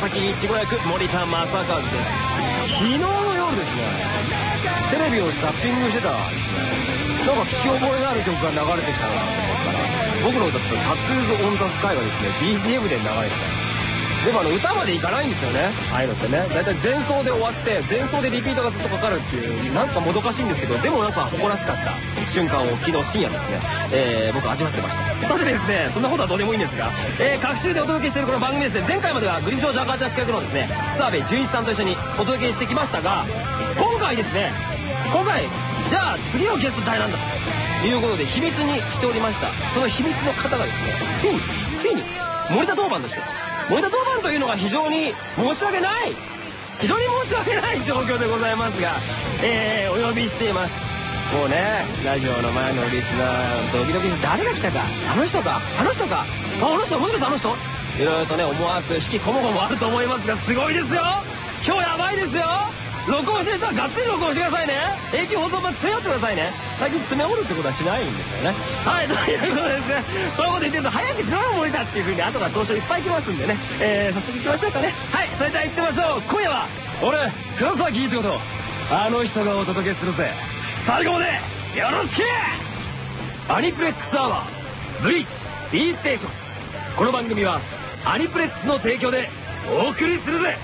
崎いちご役森田正和です昨日の夜ですねテレビをザッピングしてた。らですねなんか聞き覚えがある曲が流れてきた。なと思ったら僕の歌った「タッツーズ・オン・ザ・スカイ」がですね BGM で流れてた。でもあの歌までいかないんですよね。ああいうのってね。大体前奏で終わって前奏でリピートがずっとかかるっていうなんかもどかしいんですけどでもなんか誇らしかった瞬間を昨日深夜ですね、えー、僕味わってました。さてですねそんなことはどうでもいいんですが、えー、各週でお届けしているこの番組ですね前回まではグリーンジョージャカーチャ企画のですね澤部純一さんと一緒にお届けしてきましたが今回ですね今回じゃあ次のゲスト誰なんだということで秘密にしておりましたその秘密の方がですねついについに森田当番として森田当番というのが非常に申し訳ない非常に申し訳ない状況でございますが、えー、お呼びしています。もうねラジオの前のリスナードキドキ誰が来たかあの人かあの人かあの人もしかしてあの人。いろいろとね思惑引きこもごもあると思いますがすごいですよ。今日やばいですよ。録音してる人はがっつり録音してくださいね。永久放送版強ってくださいね。最近詰め折るってことはしないんですよね。はいということでですねこういうこと言ってると早くしろよ森田っていう風に後から投書いっぱい来ますんでね。えー、早速行きましょうかね。はいそれでは行ってみましょう。今夜は俺黒崎一護とあの人がお届けするぜ。最後までよろしく！アニプレックスアワーブリーチ B ステーション。この番組はアニプレックスの提供でお送りするぜ！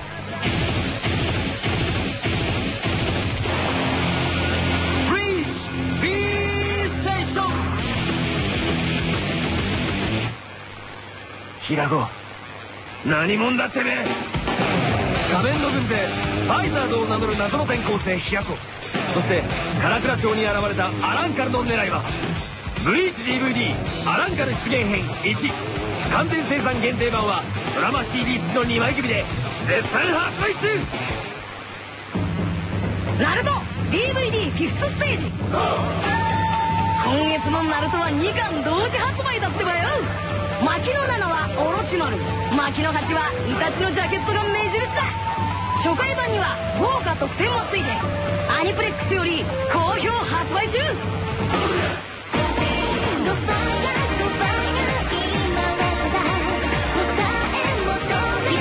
ブリーチ B ステーション！平子何者だってめえ？仮面の軍勢ファイザードを名乗る謎の転校生平子。そして唐倉町に現れたアランカルの狙いはブリーチ DVD アランカル出現編1完全生産限定版はドラマ CD 付きの2枚組で絶賛発売中。ナルト DVD フィフスステージ。今月のナルトは2巻同時発売だってばよ。牧野7はオロチマル。牧野8はイタチのジャケットが目印だ。初回版には豪華特典もついてアニプレックスより好評発売中。今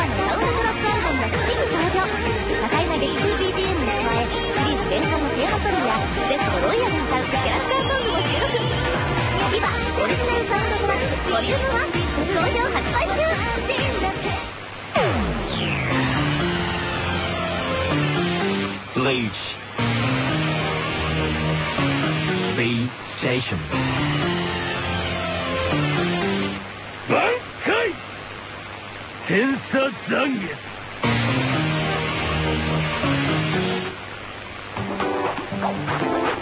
のサウンドトラックアルバムが次に登場多彩なレイジー BGM に加えシリーズ連載のテーマソングや Z のロイヤルに歌うキャラクターソングも収録今オリジナルサウンドトラックボリューム1好評発売中。Bleach B Station. 挽回天差残月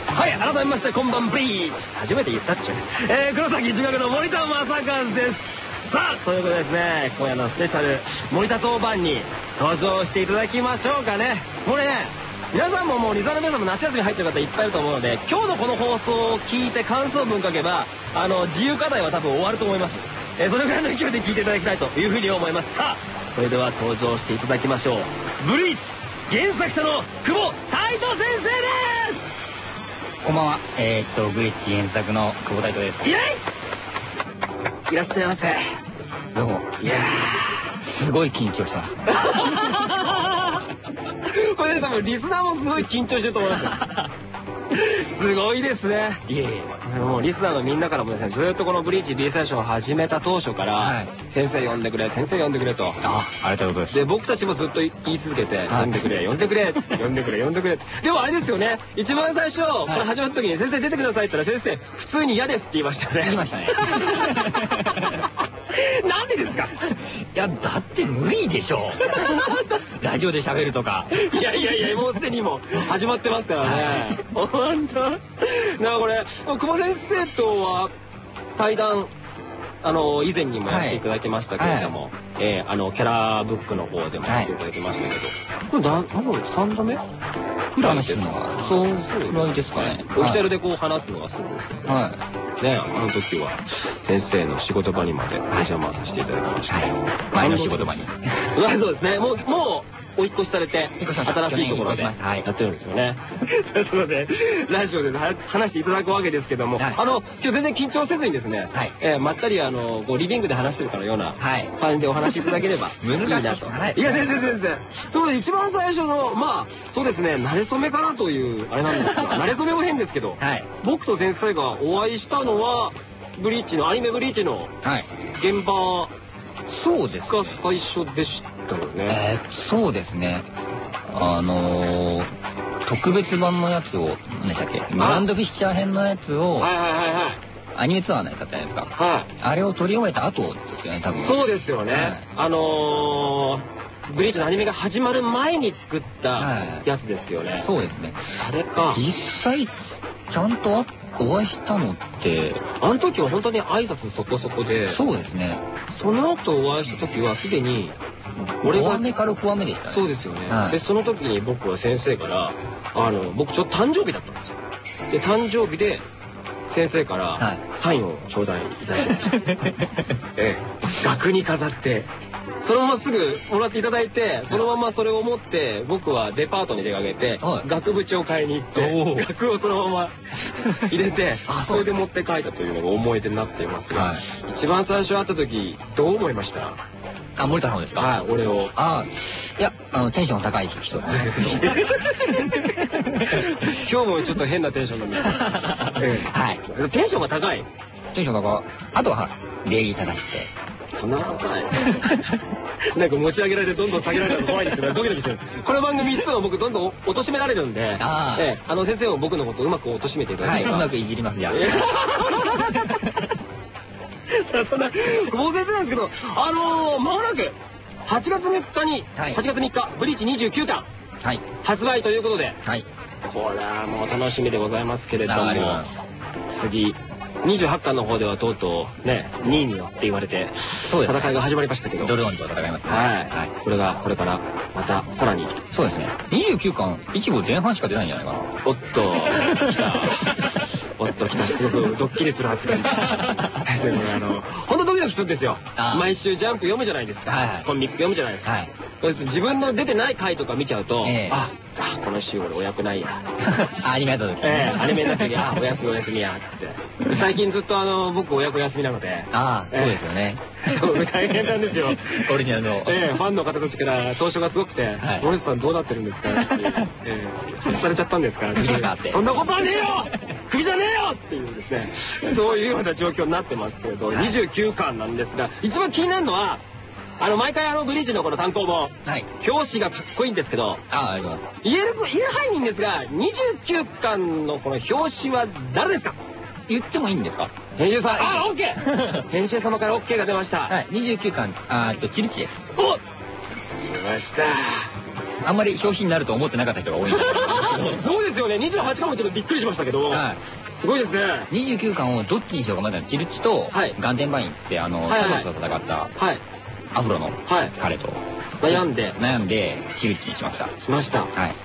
はい改めましてこんばんブリーチ初めて言ったっちゃうえー、黒崎一学の森田正和です。さあということでですね今夜のスペシャル森田当番に登場していただきましょうかね。これね皆さんももうリザーの皆さんも夏休み入ってる方いっぱいいると思うので今日のこの放送を聞いて感想文書けばあの自由課題は多分終わると思います、えーそれぐらいの勢いで聞いていただきたいというふうに思いますさあそれでは登場していただきましょうブリーチ原作者の久保太斗先生ですこんばんは。えー、っと、グリッチ原作の久保太斗です。イエイいらっしゃいませどうも。いやー、すごい緊張してます。これ多分リスナーもすごい緊張してると思いますよ。すごいですね。いえいえ。もうリスナーのみんなからもですねずっとこのブリーチ B 最初を始めた当初から、はい。先生呼んでくれ先生呼んでくれと。あ、ありがとうございます。で僕たちもずっと言い続けて「呼んでくれ呼んでくれ呼んでくれ呼んでくれ」でもあれですよね一番最初これ始まった時に「先生出てください」って言ったら先生普通に嫌ですって言いましたよね。言いましたね。なんでですか？いや、だって無理でしょ。う。ラジオで喋るとか。いやいやいやもうすでにもう始まってますからね。本当なんかこれ久保先生とは対談あの以前にもやっていただきましたけれども、えーあのキャラブックの方でもやっていただきましたけど、これだもう3度目？くらいですかそうくらいですかね。オフィシャルでこう話すのはそうです。ねはねあの時は先生の仕事場にまでお邪魔させていただきました、い。前の仕事場に。うわそうですね。もうもお引っ越しされて新しいところで。やってるんですよね。ということでラジオでは話していただくわけですけども、はい。あの今日全然緊張せずにですね、はい。えーまったりあのこうリビングで話してるかのようなはい。感じでお話しいただければ 難しい。いなと。はい。いや全然全然。ということで一番最初のまあそうですね慣れ初めかなというあれなんですが 慣れ初めも変ですけど、はい。僕と先生がお会いしたのはブリーチのアニメブリーチのはい。現場そうですが最初でしたよね。えー、そうですねあのー、特別版のやつを何でしたっけ？グランドフィッシャー編のやつをはいはいはいはい。アニメツアーのやつだったじゃないですかはい。あれを撮り終えた後ですよね多分そうですよね。はいあのー、ブリーチのアニメが始まる前に作ったはいやつですよね。そうですねあれか。実際ちゃんとあお会いしたのって？あの時は本当に挨拶そこそこで、そうですね。その後お会いした時はすでに、俺5が話目か6話目でしたね。そうですよね、はい。でその時に僕は先生からあの僕ちょっと誕生日だったんですよ。で誕生日で先生からはい。サインを頂戴いただきました、ええ。額に飾ってそのまますぐもらっていただいてそのままそれを持って僕はデパートに出かけて、はい。額縁を買いに行って額をそのまま 入れてあそれで持って帰ったというのが思い出になっていますが、はい。一番最初会った時どう思いました？あ森田さんですか？はい俺を。ああいやあのテンション高い人 今日もちょっと変なテンションなんです。はい。え。テンションが高い。テンション高い。あとは礼儀正しくてそんなことない。なんか持ち上げられてどんどん下げられるの怖いですけどドキドキしてる。この番組いつも僕どんどん貶められるんであー。ええあの先生も僕のことをうまく貶めていただければ、はいうまくいじりますじゃ さあそんな久保先生なんですけどあのー、間もなく8月3日に、はい。8月3日ブリーチ29巻はい。発売ということで。はい。これはもう楽しみでございますけれども次28巻の方ではとうとうね2位によって言われて戦いが始まりましたけど。ドルオンと戦いますね。はい、はい。これがこれからまたさらに。そうですね。29巻1号前半しか出ないんじゃないかな。おっと来た。おっと来た。すごくドッキリする発言。だ ですねこれあの本当ドキドキするんですよ毎週ジャンプ読むじゃないですか、はいはい。コミック読むじゃないですか、はい。そうすると自分の出てない回とか見ちゃうと、ええ。ああこの週俺お役ないや。ありがとうええアニメになった時あお役お休みやって。最近ずっとあの僕お役お休みなので。ああそうですよね。大変なんですよ。オリジナルのええファンの方たちから投書がすごくてはい「森内さんどうなってるんですか?」って外されちゃったんですから」って。そんなことはねえよ！首じゃねえよ!」っていうですねそういうような状況になってますけれど、はい。29巻なんですが一番気になるのはあの毎回あのブリーチのこの単行本はい。表紙がかっこいいんですけどああありがとう言える言える範囲ですが29巻のこの表紙は誰ですか？言ってもいいんですか？編集さん。あオッケー。編集様から OK が出ました、はい29巻。あーっとチルチです。お出ました。あんまり表紙になると思ってなかった人が多いんで。す けそうですよね。28巻もちょっとびっくりしましたけど、ど。はいすごいですね。29巻をどっちにしようかまだチルチとはい。ガンデンバインってあのはいはと戦ったはい。アフロのはい。彼と。悩んで。悩んでチルチにしました。しました。はい。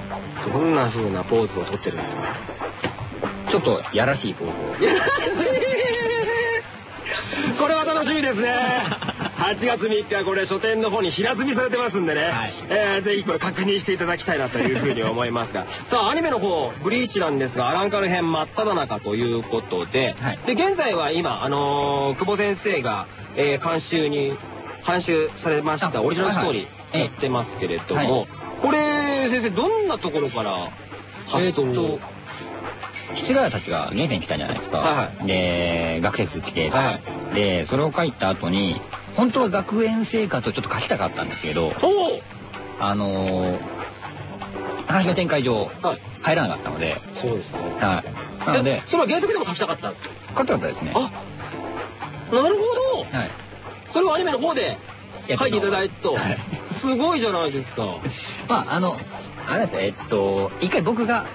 どんな風なポーズをとってるんですか？ちょっとやらしい方法 これは楽しみですね8月3日これ書店の方に平積みされてますんでね、はいえーぜひこれ確認していただきたいなというふうに思いますが。さあアニメの方「ブリーチ」なんですがアランカル編真っ只中ということで,、はいで現在は今、あのー久保先生が、えー監修に監修されましたあオリジナルストーリーやってますけれども、はいこれ先生どんなところから発想を、えーっと七ヶ谷たちが現世に来たじゃないですか、はいはで学生服着て、はでそれを書いた後に本当は学園生活をちょっと書きたかったんですけどあのー話の展開上はい。入らなかったので、そうですね。はい、なのでそれは原作でも書きたかった書きたかったですね。あなるほど。はい。それをアニメの方で書いていただいたと。はい。すごいじゃないですか。まああのあれですねえっと一回僕が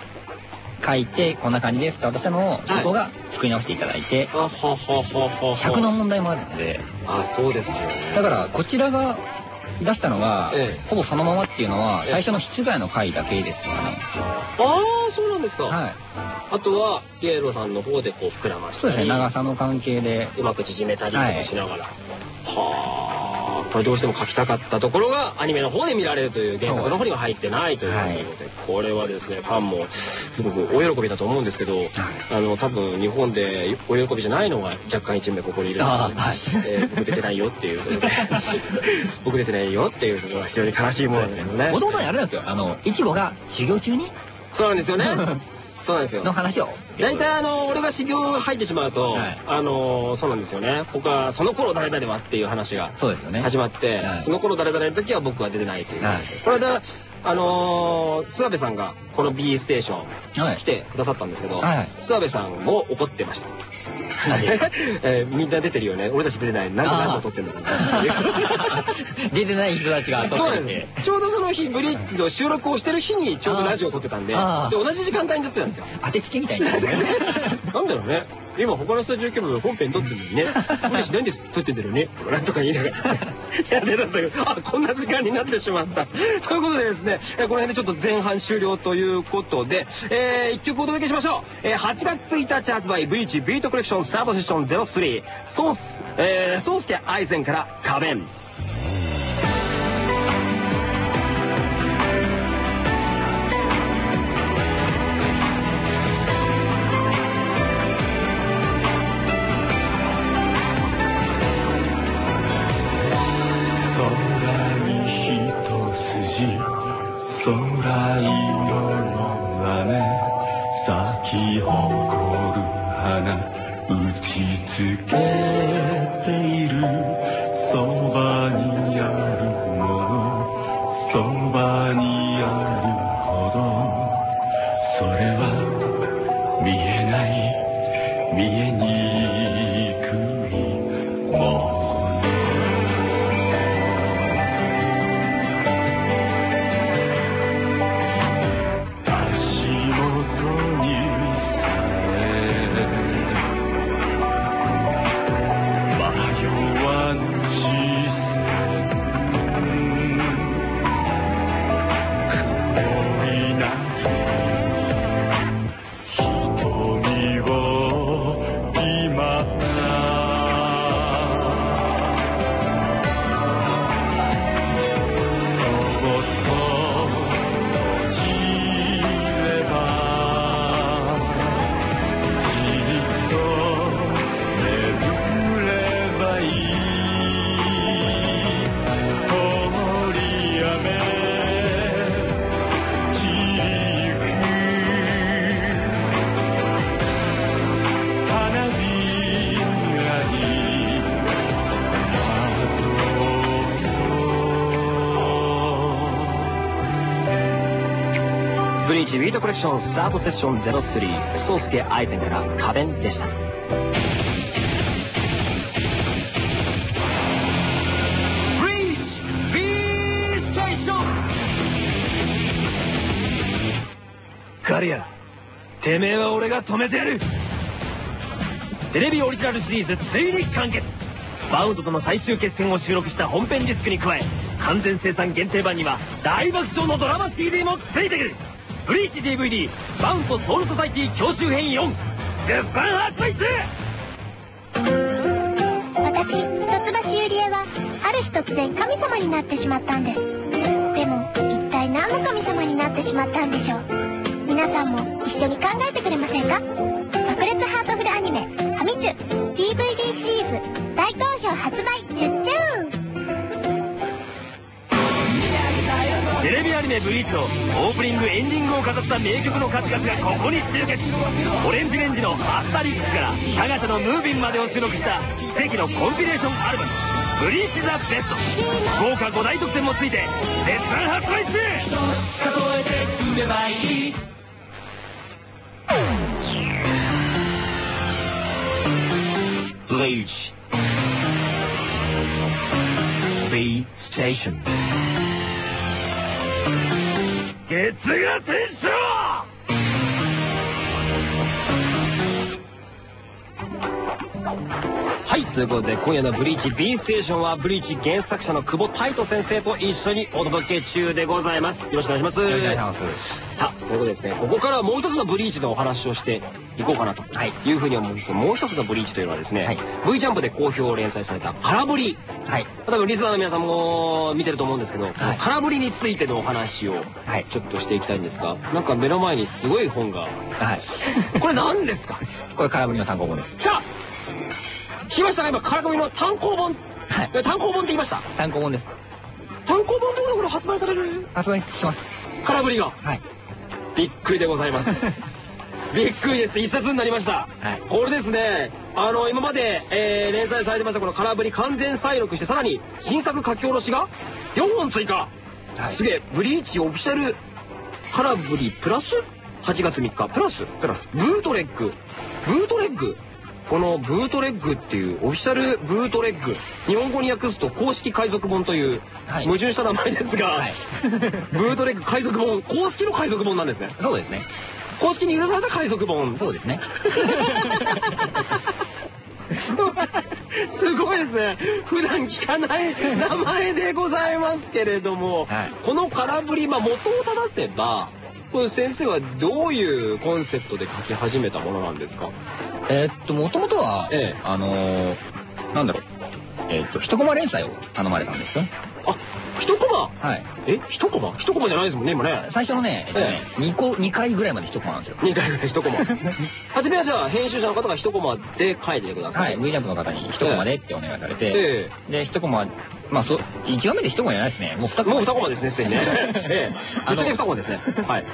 書いてこんな感じですって渡したのそこが作り直していただいて、あはははは尺の問題もあるので。あそうですよね。だからこちらが出したのが、ええ。ほぼそのままっていうのはええ。最初の室外の回だけですよねああそうなんですか、はい。あとはピエロさんの方でこう膨らましたりそうですね。長さの関係で。うまく縮めたりとかしながら、はこれどうしても書きたかったところがアニメの方で見られるという原作の方には入ってないということで、はい。これはですねファンもすごく大喜びだと思うんですけど、あの多分日本でお喜びじゃないのが若干一名ここにいるので、あはい。えー僕出てないよっていうことで 僕出てないよっていうところが非常に悲しいものですよね。もともとあれなんですよ。あの、いちごが修行中に。そうなんですよね そうなんですよ。の話を？大体あの俺が修行入ってしまうと、はい。あのそうなんですよね。僕はその頃誰々はっていう話がそうですよね。始まって、はい。その頃誰々の時は僕は出てないという、はい。これであのー諏訪部さんがこの B ステーションはい。来てくださったんですけど、はい諏訪部さんも怒ってました。は いえーみんな出てるよね。俺たち出てない。なんでラジオ撮ってんだろうな出てない人たちが撮ってて。で。す。ちょうどその日ブリッジの収録をしてる日にちょうどラジオを撮ってたんでで同じ時間帯に撮ってたんですよ。当てつけみたいな。なんだろうね。今他のスタジオ行けば本編撮ってるのにね。俺何で撮ってんだろうね。とかなんとか言いながら。やってたんだけど、あ、こんな時間になってしまった。ということでですね、この辺でちょっと前半終了ということで、えー、一曲お届けしましょう。えー、8月1日発売、ブリーチビートコレクションスタートセッション03、ソース、えー、ソースケ愛ンから仮面。空色の雨咲き誇る花打ちつけている。クションスタートセッション03、ソースケ愛線から仮面でした。ガリア、てめえは俺が止めてやる。テレビオリジナルシリーズついに完結。バウンドとの最終決戦を収録した本編ディスクに加え完全生産限定版には大爆笑のドラマ CD もついてくるブリーチ DVD バウンドソウルソサイティ教習編4絶賛発売中。私一橋ゆりえはある日突然神様になってしまったんです。でも一体何の神様になってしまったんでしょう。皆さんも一緒に考えてくれませんか？爆裂ハートフルアニメ「ファミチュ」DVD シリーズ大好評発売チュテレビアニメ「ブリーチ」のオープニングエンディングを飾った名曲の数々がここに集結オレンジレンジの「アスタリック」からタガシャの「ムービン」までを収録した奇跡のコンピレーションアルバム「ブリーチ・ザ・ベスト」豪華5大特典もついて絶賛発売中数えてくればいいブリーチ B ステーション月が天章ははいということで今夜の「ブリーチ B ステーション」はブリーチ原作者の久保太斗先生と一緒にお届け中でございます。よろしくお願いします。よろしくお願い。しますさあということでですねここからはもう一つのブリーチのお話をしていこうかなとはいいうふうに思うんですがもう一つのブリーチというのはですね、はい。V ジャンプで好評連載された「空振り」はい。多分リスナーの皆さんも見てると思うんですけど、この空振りについてのお話をはい。ちょっとしていきたいんですがなんか目の前にすごい本が。はい。これ何ですか？これ空振りの単行本です。来た聞きましたか今空振りの単行本。はい。え単行本って言いました？単行本です。単行本ってことはこれ発売される？発売します。空振りが。はい。びっくりでございます。びっくりです。一冊になりました。はい。これですね。あの今まで、えー連載されてましたこの空振り完全再録してさらに新作書き下ろしが4本追加、はい。すげえ。ブリーチオフィシャル空振りプラス？8月3日。プラス？プラス。ブートレッグ。ブートレッグこのブートレッグっていうオフィシャルブートレッグ日本語に訳すと公式海賊本というはい。矛盾した名前ですが、はい。ブートレッグ海賊本公式の海賊本なんですね。そうですね。公式に許された海賊本。そうですね。すごいですね。普段聞かない名前でございますけれども、はい。この空振り、まあ、元を正せばこれ先生はどういうコンセプトで書き始めたものなんですか？えーっともともとは、ええ。あのーなんだろう。えーっと一コマ連載を頼まれたんですよ。あ一コマ？はい。え？一コマ？一コマじゃないですもんね今ね。最初のね,、えっとね2個2回ぐらいまで一コマなんですよ。2回ぐらい一コマ。初めはじゃあ編集者の方が一コマで書いてくださはい。い V ジャンプの方に一コマでってお願いされて、えで一コマまあそ1話目で一コマじゃないですね。もう2えコマ。もう二コマですねすでにね。ええ。あのぶっちゃけ二コマですね。はい。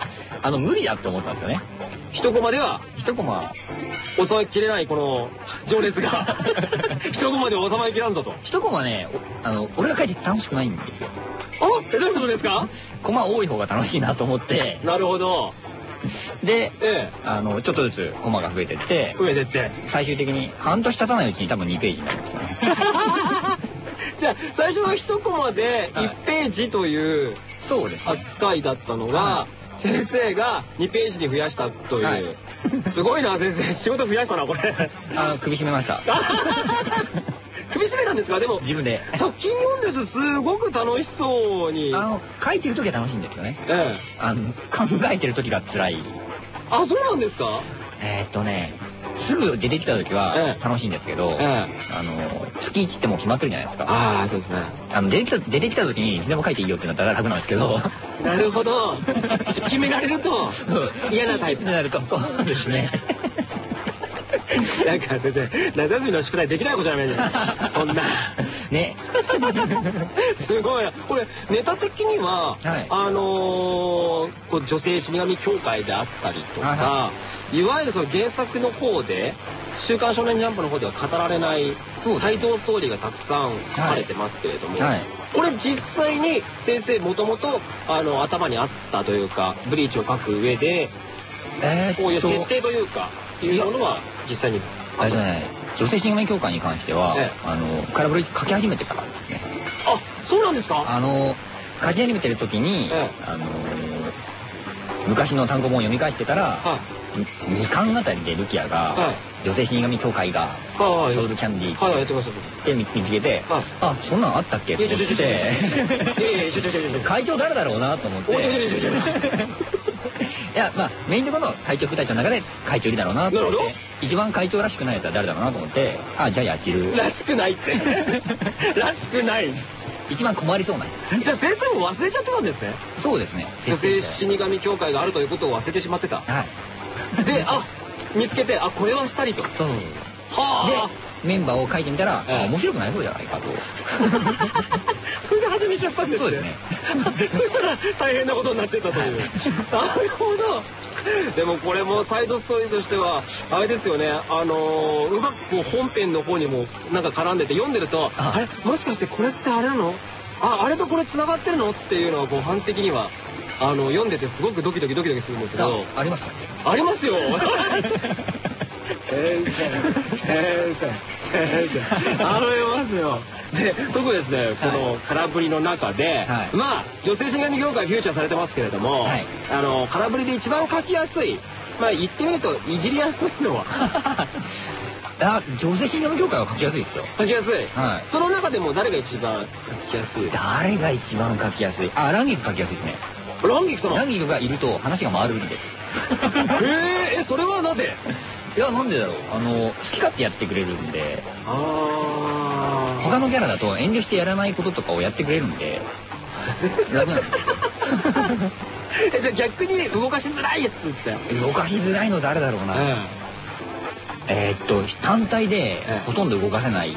あの無理だって思ったんですよね。一コマでは一コマ。収まりきれないこの情熱が。一コマで収まりきらんぞと。一コマねおあの俺が書いてて楽しくないんですよあえどういうことですか？コマ多い方が楽しいなと思って。なるほど。でえあのちょっとずつコマが増えてってえ上出て。最終的に半年経たないうちに多分2ページになりましたね。じゃあ最初の一コマではい。1ページというそうですね。扱いだったのがは先生が2ページに増やしたという、はい。すごいな先生。仕事増やしたなこれ。あの首絞めました 首絞めたんですか？でも自分で。作品読んでるとすごく楽しそうに。あの書いてる時は楽しいんですよね。ええ。あの考えてる時が辛い。あそうなんですか？えーっとねすぐ出てきた時はええ。楽しいんですけど、ええ。あの月1ってもう決まってるじゃないですか。ああそうですね。あの出てきた出てきた時にいつでも書いていいよってなったら楽なんですけど。なるほど。決められると嫌なタイプ。に なるとそうですね なんか先生夏休みの宿題できないことじゃないじゃんそんな。ね。すごい。なこれネタ的には、はい。あのーこう女性死神協会であったりとか、、はいわゆるその原作の方で「週刊少年ジャンプ」の方では語られない斎藤ストーリーがたくさん書かれてますけれども、はい。これ実際に先生もともとあの頭にあったというかブリーチを書く上でえこういう設定というかいうものは実際に。あれじゃない女性新聞協会に関しては、ええ。あの空振り書き始めてからですね。あそうなんですか？あの書き始めてる時に、えあの昔の単語本を読み返してたら、は2巻あたりでルキアが、はい。女性死神協会がいはい。ソウルキャンディーはいやって見つけて、はい。あそんなんあったっけ？って思って。会長誰だろうなと思って。お いやまあメインところの会長副隊長の中で会長いるだろうなと思って一番会長らしくないやつは誰だろうなと思ってあじゃあヤチルらしくないって。らしくない。一番困りそうなじゃあ先生も忘れちゃってたんですね。そうですね。女性死神協会があるということを忘れてしまってた。はい。であ見つけてあこれはしたりと。そう。ではあ。メンバーを書いてみたら、ええ。あ面白くないそうじゃないかと。それで始めちゃったんですね。そうですね。そしたら大変なことになってたという。なるほど でもこれもサイドストーリーとしてはあれですよね。あのーうまくこう本編の方にもなんか絡んでて読んでるとあ。あれ？もしかしてこれってあれなの？ああれとこれ繋がってるの？っていうのはこう反的にはあの読んでてすごくドキドキドキドキするんですけど。あありましたっありますよ。先生先生先生。ありますよで特にですねこの空振りの中で、はい。まあ女性死神業界フューチャーされてますけれども、はい。あの空振りで一番書きやすいまあ言ってみるといじりやすいのは。あ女性診療業界は書きやすいですよ。書きやすい、はい。その中でも誰が一番書きやすい？誰が一番書きやすい？あランギク書きやすいですね。ランギク様ランギクがいると話が回るんです。へええそれはなぜ？いやなんでだろう。あの好き勝手やってくれるんで。あ他のキャラだと遠慮してやらないこととかをやってくれるんで楽なんですじゃあ逆に動かしづらいやつって。動かしづらいの誰だろうな、えーっと単体でえほとんど動かせない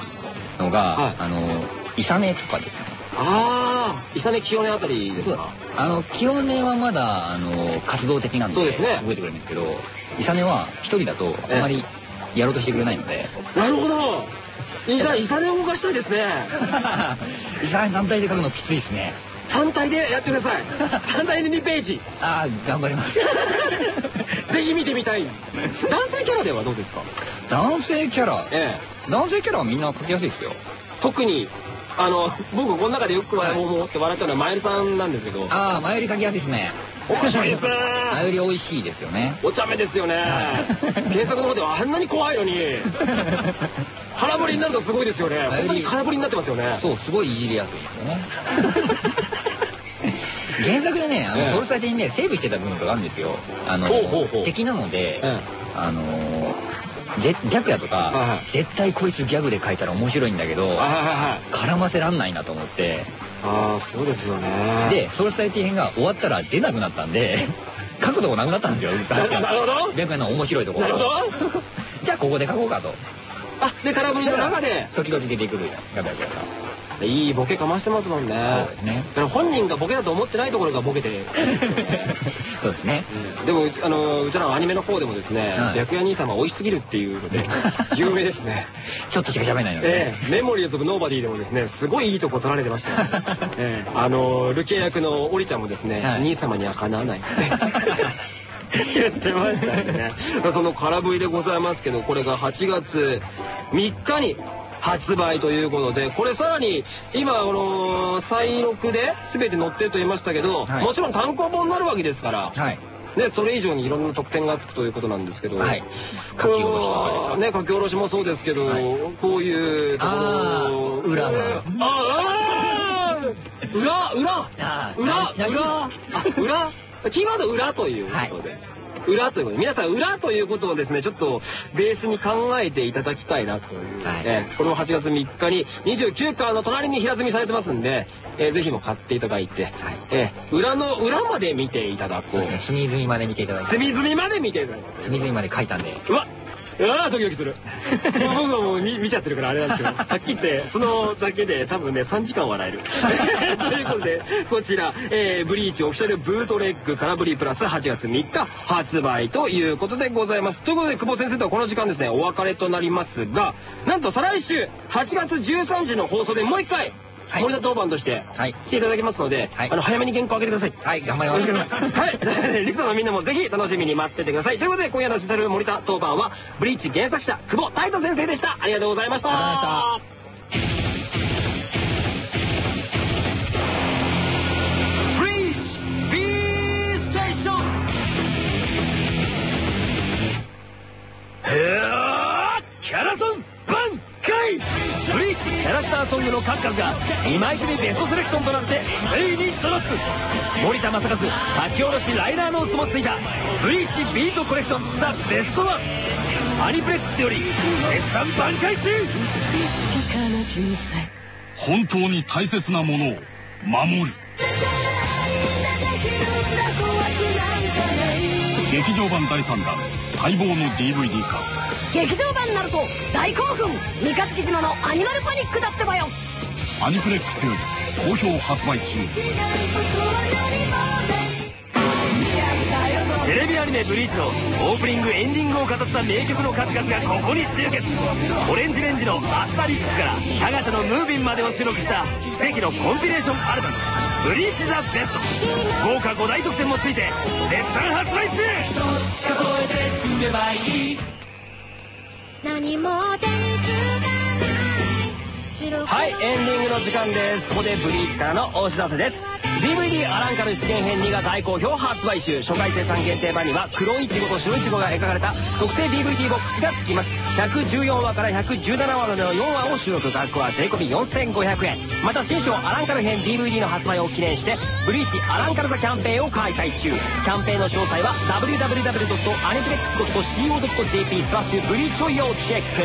のが、はい。あのイサネとかですね。ああイサネ清音あたりですか？あの清音はまだあの活動的なんでそうですね。動いてくれるんですけどイサネは一人だとあまりやろうとしてくれないので。なるほどじゃあイサネを動かしたいですね。イサネ単体で書くのきついですね。単体でやってください。単体で2ページ。ああ頑張ります。ぜひ見てみたい。男性キャラではどうですか？男性キャラ？ええ。男性キャラはみんな書きやすいですよ。特にあの僕この中でよく笑思って笑っちゃうのはマエルさんなんですけど。ああ前より書きやすいですね面白いですね。前より美味しいですよね。お茶目ですよね。原作の方ではあんなに怖いのに。空振りになるとすごいですよね。本当に空振りになってますよね。そうすごいいじりやすいですよね。原作でねあの、ええ。ソウルサイテにねセーブしてた部分とかあるんですよ。あの敵なので、えあのぜ白夜とか、絶対こいつギャグで書いたら面白いんだけど絡ませらんないなと思ってああそうですよね。でソウルサイティ編が終わったら出なくなったんで書くとこなくなったんですよ。ななるほど。白夜の面白いところ。なるほど。じゃあここで書こうかと。あで空振りの中で。時々出てくるガビャガビャがいいボケかましてますもんね。そうですね。本人がボケだと思ってないところがボケてる。そうですね。でもうちあのうちらのアニメの方でもですねはい。白夜兄様美味しすぎるっていうので 有名ですね。ちょっとしか喋れないので、ええ、メモリーズ・オブ・ノーバディでもですねすごいいいとこ取られてましたよ、ええ、あのルケ役のオリちゃんもですね、はい。兄様にはかなわないって。言ってましたよね。その空振りでございますけどこれが8月3日に発売ということでこれさらに今あの再録で全て載ってると言いましたけど、はい。もちろん単行本になるわけですから、はい。ね、それ以上にいろんな特典がつくということなんですけど、はい。こ書き下ろしね書き下ろしもそうですけど、はい。こういうところ裏が。裏裏裏裏あ裏？キーワード裏ということで、裏ということで皆さん裏ということをですねちょっとベースに考えていただきたいなという、はい。えーこの8月3日に29巻の隣に平積みされてますんで、えーぜひも買っていただいて、はい。えー裏の裏まで見ていただこう。そうね隅々まで見ていただいて。隅々まで見ていただこう隅々まで書いたんで。うわうわドキドキする。僕はもう見見ちゃってるからあれなんですけど はっきり言ってそのだけで多分ね3時間笑える。ということでこちら、えーブリーチオフィシャルブートレッグ空振りプラス8月3日発売ということでございます。ということで久保先生とはこの時間ですねお別れとなりますがなんと再来週8月13時の放送でもう一回はい森田当番としてはい来ていただきますので、はいあの早めに原稿を開けてくださいはい頑張りよろしくお願いしまますす。はい。リスナーのみんなもぜひ楽しみに待っててください。ということで、今夜のオフィシャル森田当番は、ブリーチ原作者、久保太斗先生でした。ありがとうございました。ありがとうございまターソングの数々が2枚組ベストセレクションとなってついに届く森田正和書き下ろしライナーノーツもついた。ブリーチビートコレクションザ・ベストワン。アニプレックスより絶賛挽回中。本当に大切なものを守る。劇場版第3弾待望の DVD 化。劇場版になると大興奮三日月島のアニマルパニックだってばよ。アニプレックスより好評発売中。テレビアニメ「ブリーチ」のオープニングエンディングを飾った名曲の数々がここに集結。オレンジレンジの「アスタリスク」からタガシャの「ムービン」までを収録した奇跡のコンピレーションアルバム「ブリーチ・ザ・ベスト」豪華5大特典もついて絶賛発売中何もではいエンディングの時間です。ここでブリーチからのお知らせです。DVD アランカル出現編2が大好評発売中初回生産限定版には黒いちごと白いちごが描かれた特製 DVD ボックスが付きます。114話から117話までの4話を収録額は税込4500円。また新章アランカル編 DVD の発売を記念してブリーチアランカルザキャンペーンを開催中。キャンペーンの詳細は www.aniplex.co.jp スラッシュブリーチを要チェック。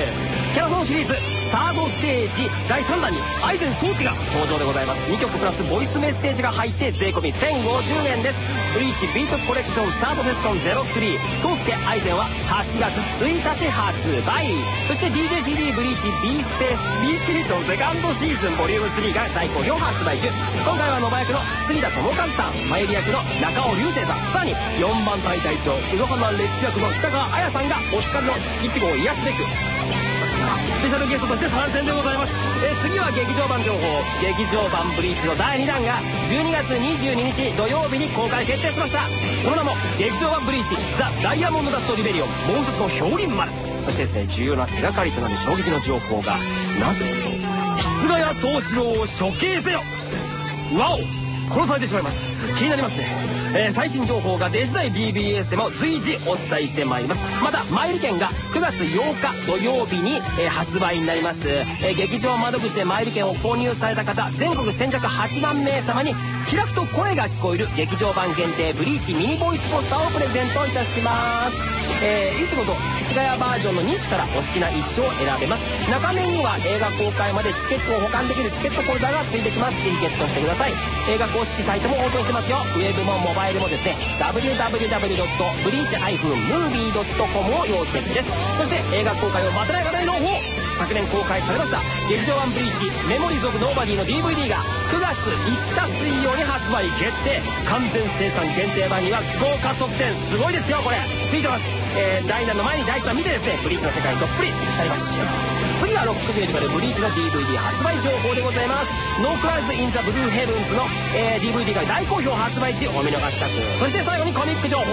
キャラソンシリーズサードステージ第3弾にアイゼン宗介が登場でございます。2曲プラスボイスメッセージが入って税込1050円です。ブリーチビートコレクションスタートセッション03宗介アイゼンは8月1日発売。そして DJCD ブリーチ B スペース B ステーションセカンドシーズンボリューム3が大好評発売中。今回は野場役の杉田智和さん前入り役の中尾隆星さんさらに4番隊隊長宇野花烈役の北川彩さんがお疲れのイチゴを癒すべくスペシャルゲストとして参戦でございます、えー次は劇場版情報。劇場版ブリーチの第2弾が12月22日土曜日に公開決定しました。その名も劇場版ブリーチザ・ダイヤモンドダストリベリオンもう一つの氷林丸。そしてですね重要な手がかりとなる衝撃の情報がなんと室ヶ谷藤四郎を処刑せよ。わお殺されてしまいます。気になりますね、えー最新情報が出次第 BBS でも随時お伝えしてまいります。またマイル券が9月8日土曜日に、えー発売になります、えー劇場窓口でマイル券を購入された方全国先着8万名様に開くと声が聞こえる劇場版限定ブリーチミニボイスポスターをプレゼントいたします、えーいつもと室ヶ谷バージョンの2種からお好きな1種を選べます。中面には映画公開までチケットを保管できるチケットホルダーが付いてきます。ぜひゲットしてください。映画公式サイトも応答してますよ。ウェブもモバイルもですね www.breachmovie.com を要チェックです。そして映画公開を待てない話題の方昨年公開されました劇場版ブリーチメモリーズ・オブ・ノーバディの DVD が9月5日水曜に発売決定。完全生産限定版には豪華特典。すごいですよこれ。ついてます、えー、第2弾の前に第1弾見てですねブリーチの世界にどっぷり。浸ります。次はロックミュージカルブリーチの DVD 発売情報でございます。 No Clouds in the Blue Heavens の、えー DVD が大好評発売中。お見逃しなく。そして最後にコミック情報。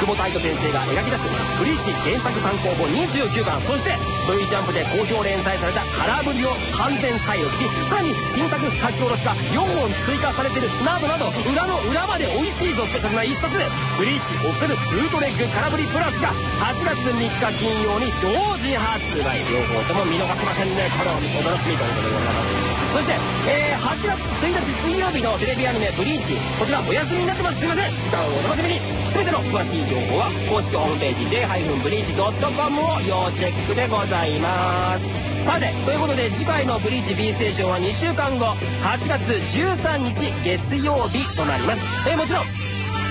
久保帯人先生が描き出すブリーチ原作単行本。29巻。そして V ジャンプで好評連載された。カラブリを完全再録しさらに新作書き下ろしが4本追加されてるなどなど裏の裏まで美味しいぞスペシャルな一冊で。ブリーチオフィシャルルートレッグ空振りプラスが8月3日金曜に同時発売。両方とも見逃せませんね。これをお楽しみということでございます。そして、えー8月1日水曜日のテレビアニメ「ブリーチ」こちらお休みになってます。すいません。時間をお楽しみに。全ての詳しい情報は公式ホームページ j-breach.com を要チェックでございます。さてということで次回の「ブリーチ B ステーション」は2週間後8月13日月曜日となります、えーもちろん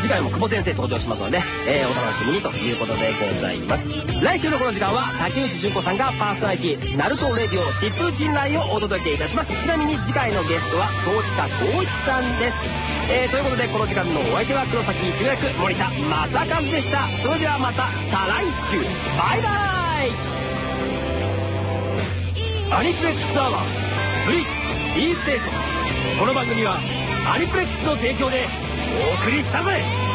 次回も久保先生登場しますので、えーお楽しみにということでございます。来週のこの時間は竹内純子さんがパーソナリティナルトレディオ疾風陣内をお届けいたします。ちなみに次回のゲストは東近光一さんです、えーということでこの時間のお相手は黒崎一役森田正和でした。それではまた再来週。バイバイ。アニプレックスアワーブリーチ B ステーション。この番組はアニプレックスの提供でお送りしたぜ